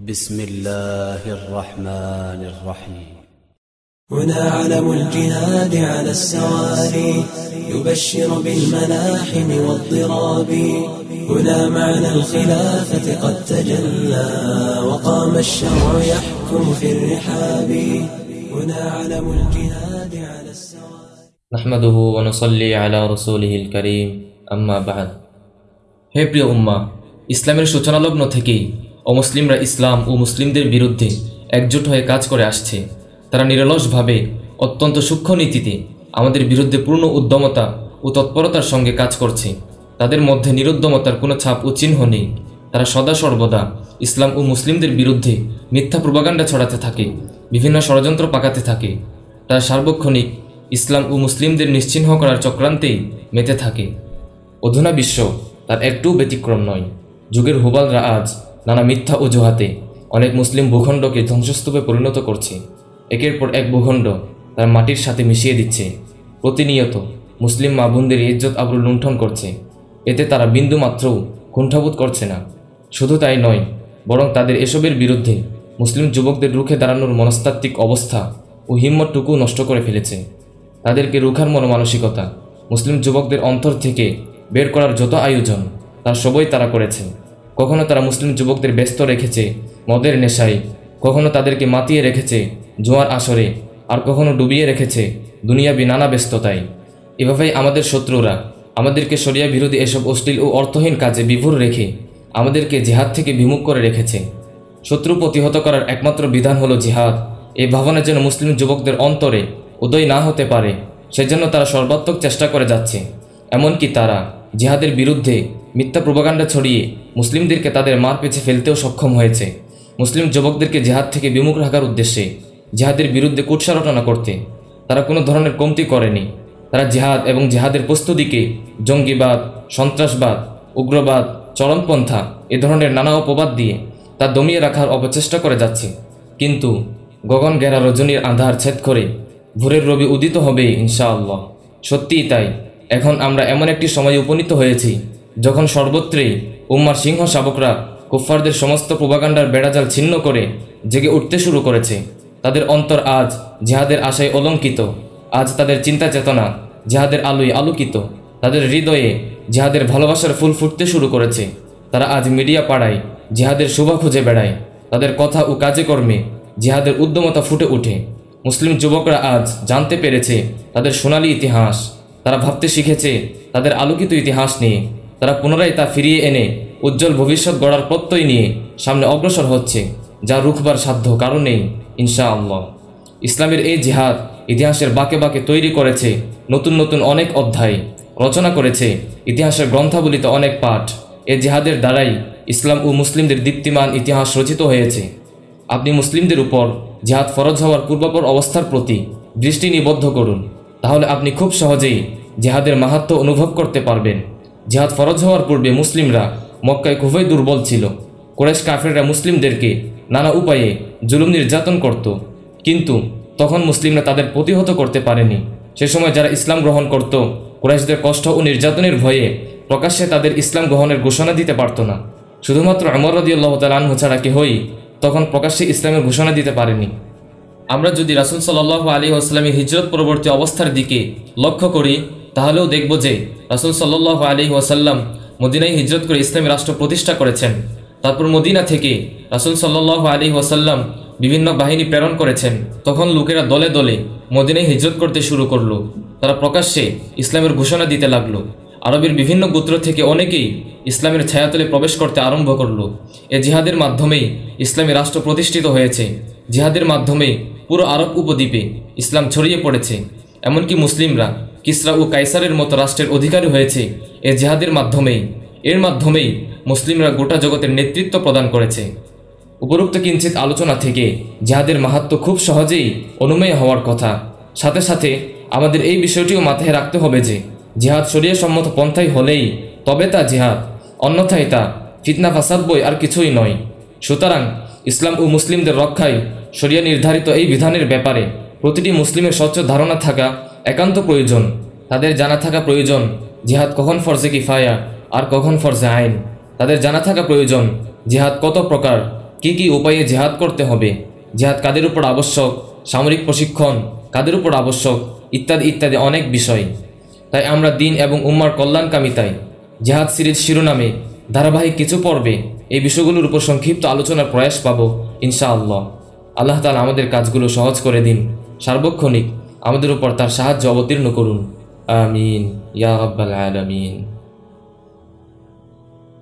بسم الله الرحمن الرحيم هنا علم الجهاد على السواري يبشر بالملاحم واضطراب هنا معنى الخلافة قد تجلى وقام الشرع يحكم في الرحاب هنا علم الجهاد على السواري নাহমাদুহু ওয়ানুসল্লি আলা রসুলিহিল করিম আম্মা বাহাদ হে প্রিয় উম্মা ইসলামের সূচনালগ্ন থেকেই অমুসলিমরা ইসলাম ও মুসলিমদের বিরুদ্ধে একজোট হয়ে কাজ করে আসছে। তারা নিরলসভাবে, অত্যন্ত সূক্ষ্ম নীতিতে আমাদের বিরুদ্ধে পূর্ণ উদ্যমতা ও তৎপরতার সঙ্গে কাজ করছে। তাদের মধ্যে নিরুদ্যমতার কোনো ছাপ ও চিহ্ন নেই। তারা সদা সর্বদা ইসলাম ও মুসলিমদের বিরুদ্ধে মিথ্যা প্রবাগান্ডা ছড়াতে থাকে, বিভিন্ন ষড়যন্ত্র পাকাতে থাকে। তারা সার্বক্ষণিক ইসলাম ও মুসলিমদের নিশ্চিহ্ন করার চক্রান্তেই মেতে থাকে। অধুনা বিশ্ব তার একটু ব্যতিক্রম নয়। যুগের হুবালরা আজ নানা মিথ্যা অজুহাতে অনেক মুসলিম ভূখণ্ডকে ধ্বংসস্তূপে পরিণত করছে। একের পর এক ভূখণ্ড তার মাটির সাথে মিশিয়ে দিচ্ছে। প্রতিনিয়ত মুসলিম মা বোনদের ইজ্জত আবরু লুণ্ঠন করছে। এতে তারা বিন্দু মাত্রও কুণ্ঠাবোধ করছে না। শুধু তাই নয়, বরং তাদের এসবের বিরুদ্ধে মুসলিম যুবকদের রুখে দাঁড়ানোর মনস্তাত্ত্বিক অবস্থা ও হিম্মতটুকু নষ্ট করে ফেলেছে। তাদেরকে রুখার মনোমানসিকতা মুসলিম যুবকদের অন্তর থেকে বের করার যত আয়োজন তার সবই তারা করেছে। কখনো তারা মুসলিম যুবকদের ব্যস্ত রেখেছে, মদের নেশায়। কখনো তাদেরকে মাতিয়ে রেখেছে, জোয়ার আসরে। আর কখনো ডুবিয়ে রেখেছে, দুনিয়াবি নানা ব্যস্ততায়। এভাবেই আমাদের শত্রুরা, আমাদেরকে সরিয়া বিরোধী এসব অশ্লীল ও অর্থহীন কাজে বিভোর রেখে আমাদেরকে জেহাদ থেকে বিমুখ করে রেখেছে। শত্রু প্রতিহত করার একমাত্র বিধান হলো জিহাদ। এই ভাবনা যেন মুসলিম যুবকদের অন্তরে উদয় না হতে পারে, সেজন্য তারা সর্বাত্মক চেষ্টা করে যাচ্ছে। এমনকি তারা জিহাদের বিরুদ্ধে মিথ্যা প্রবাগান্ডা ছড়িয়ে মুসলিমদেরকে তাদের মার পেছে ফেলতেও সক্ষম হয়েছে। মুসলিম যুবকদেরকে জেহাদ থেকে বিমুখ রাখার উদ্দেশ্যে জেহাদের বিরুদ্ধে কুৎসারটনা করতে তারা কোনো ধরনের কমতি করেনি। তারা জেহাদ এবং জেহাদের প্রস্তুতিকে জঙ্গিবাদ, সন্ত্রাসবাদ, উগ্রবাদ, চরমপন্থা এ ধরনের নানা অপবাদ দিয়ে তা দমিয়ে রাখার অপচেষ্টা করে যাচ্ছে। কিন্তু গগন গেরা রজনীর আধার ছেদ করে ভোরের রবি উদিত হবে ইনশাআল্লাহ। সত্যিই তাই। এখন আমরা এমন একটি সময়ে উপনীত হয়েছি যখন সর্বত্রই উম্মার সিংহ শাবকরা কুফফারদের সমস্ত প্রবাগান্ডার বেড়াজাল ছিন্ন করে জেগে উঠতে শুরু করেছে, তাদের অন্তর আজ জিহাদের আশায় অলঙ্কিত। আজ তাদের চিন্তা চেতনা জিহাদের আলোয় আলোকিত। তাদের হৃদয়ে জিহাদের ভালোবাসার ফুল ফুটতে শুরু করেছে। তারা আজ মিডিয়া পাড়ায় জিহাদের শোভা খুঁজে বেড়ায়। তাদের কথা ও কাজে কর্মে জিহাদের উদ্যমতা ফুটে ওঠে। মুসলিম যুবকরা আজ জানতে পেরেছে তাদের সোনালি ইতিহাস। তারা ভাবতে শিখেছে তাদের আলোকিত ইতিহাস নিয়ে। তারা পুনরায় তা ফিরিয়ে এনে উজ্জ্বল ভবিষ্যৎ গড়ার প্রত্যয় নিয়ে সামনে অগ্রসর হচ্ছে, যা রুখবার সাধ্য কারণেই ইনশাআল্লাহ। ইসলামের এই জিহাদ ইতিহাসের বাঁকে বাঁকে তৈরি করেছে নতুন নতুন অনেক অধ্যায়, রচনা করেছে ইতিহাসের গ্রন্থাবলিতে অনেক পাঠ। এ জিহাদের দ্বারাই ইসলাম ও মুসলিমদের দীপ্তিমান ইতিহাস রচিত হয়েছে। আপনি মুসলিমদের উপর জিহাদ ফরজ হওয়ার পূর্বাপর অবস্থার প্রতি দৃষ্টি নিবদ্ধ করুন, তাহলে আপনি খুব সহজেই জিহাদের মাহাত্ম অনুভব করতে পারবেন। জিহাদ ফরজ হওয়ার পূর্বে মুসলিমরা মক্কায় খুবই দুর্বল ছিল। কোরেশ কাফেররা মুসলিমদেরকে নানা উপায়ে জুলুম নির্যাতন করত। কিন্তু তখন মুসলিমরা তাদের প্রতিহত করতে পারেনি। সে সময় যারা ইসলাম গ্রহণ করত, কুরাইশদের কষ্ট ও নির্যাতনের ভয়ে প্রকাশ্যে তাদের ইসলাম গ্রহণের ঘোষণা দিতে পারত না। শুধুমাত্র আমর রদিউল্লাহ তালাহ ছাড়া কেহই তখন প্রকাশ্যে ইসলামের ঘোষণা দিতে পারেনি। আমরা যদি রাসুল সাল্লাহ আলী আসলামের হিজরত পরবর্তী অবস্থার দিকে লক্ষ্য করি, তাহলেও দেখব যে রাসুল সাল্লাহ আলী ওয়াসাল্লাম মদিনায় হিজরত করে ইসলামী রাষ্ট্র প্রতিষ্ঠা করেছেন। তারপর মদিনা থেকে রাসুল সাল্লাহ আলী ওয়াসাল্লাম বিভিন্ন বাহিনী প্রেরণ করেছেন। তখন লোকেরা দলে দলে মদিনায় হিজরত করতে শুরু করল। তারা প্রকাশ্যে ইসলামের ঘোষণা দিতে লাগল। আরবের বিভিন্ন গোত্র থেকে অনেকেই ইসলামের ছায়াতলে প্রবেশ করতে আরম্ভ করল। এ জিহাদের মাধ্যমেই ইসলামী রাষ্ট্র প্রতিষ্ঠিত হয়েছে। জিহাদের মাধ্যমে পুরো আরব উপদ্বীপে ইসলাম ছড়িয়ে পড়েছে। এমনকি মুসলিমরা কিসরা ও কাইসারের মতো রাষ্ট্রের অধিকারী হয়েছে এ জেহাদের মাধ্যমেই। এর মাধ্যমেই মুসলিমরা গোটা জগতের নেতৃত্ব প্রদান করেছে। উপরোক্ত কিঞ্চিত আলোচনা থেকে জেহাদের মাহাত্ম খুব সহজেই অনুমেয় হওয়ার কথা। সাথে সাথে আমাদের এই বিষয়টিও মাথায় রাখতে হবে যে, জিহাদ শরীয় সম্মত পন্থাই হলেই তবে তা জিহাদ, অন্যথায় তা ফিতনা, ফাসাদ, বই আর কিছুই নয়। সুতরাং ইসলাম ও মুসলিমদের রক্ষায় শরিয়া নির্ধারিত এই বিধানের ব্যাপারে প্রতিটি মুসলিমের স্বচ্ছ ধারণা থাকা একান্ত প্রয়োজন। তাদের জানা থাকা প্রয়োজন, জিহাদ কখন ফরজে কিফায়া আর কখন ফরজে আইন। তাদের জানা থাকা প্রয়োজন, জিহাদ কত প্রকার, কী কী উপায়ে জেহাদ করতে হবে। জেহাদ কাদের উপর আবশ্যক, সামরিক প্রশিক্ষণ কাদের উপর আবশ্যক, ইত্যাদি ইত্যাদি অনেক বিষয়। তাই আমরা দিন এবং উম্মার কল্যাণকামিতায় জেহাদ সিরিজ শিরোনামে, ধারাবাহিক কিছু পর্বে এই বিষয়গুলোর উপর সংক্ষিপ্ত আলোচনার প্রয়াস পাব, ইনশাআল্লাহ। আল্লাহ তালা আমাদের কাজগুলো সহজ করে দিন। সার্বক্ষণিক আমাদের উপর তার সাহায্য অবতীর্ণ করুন। আমিন। ইয়া রাব্বাল আলামিন।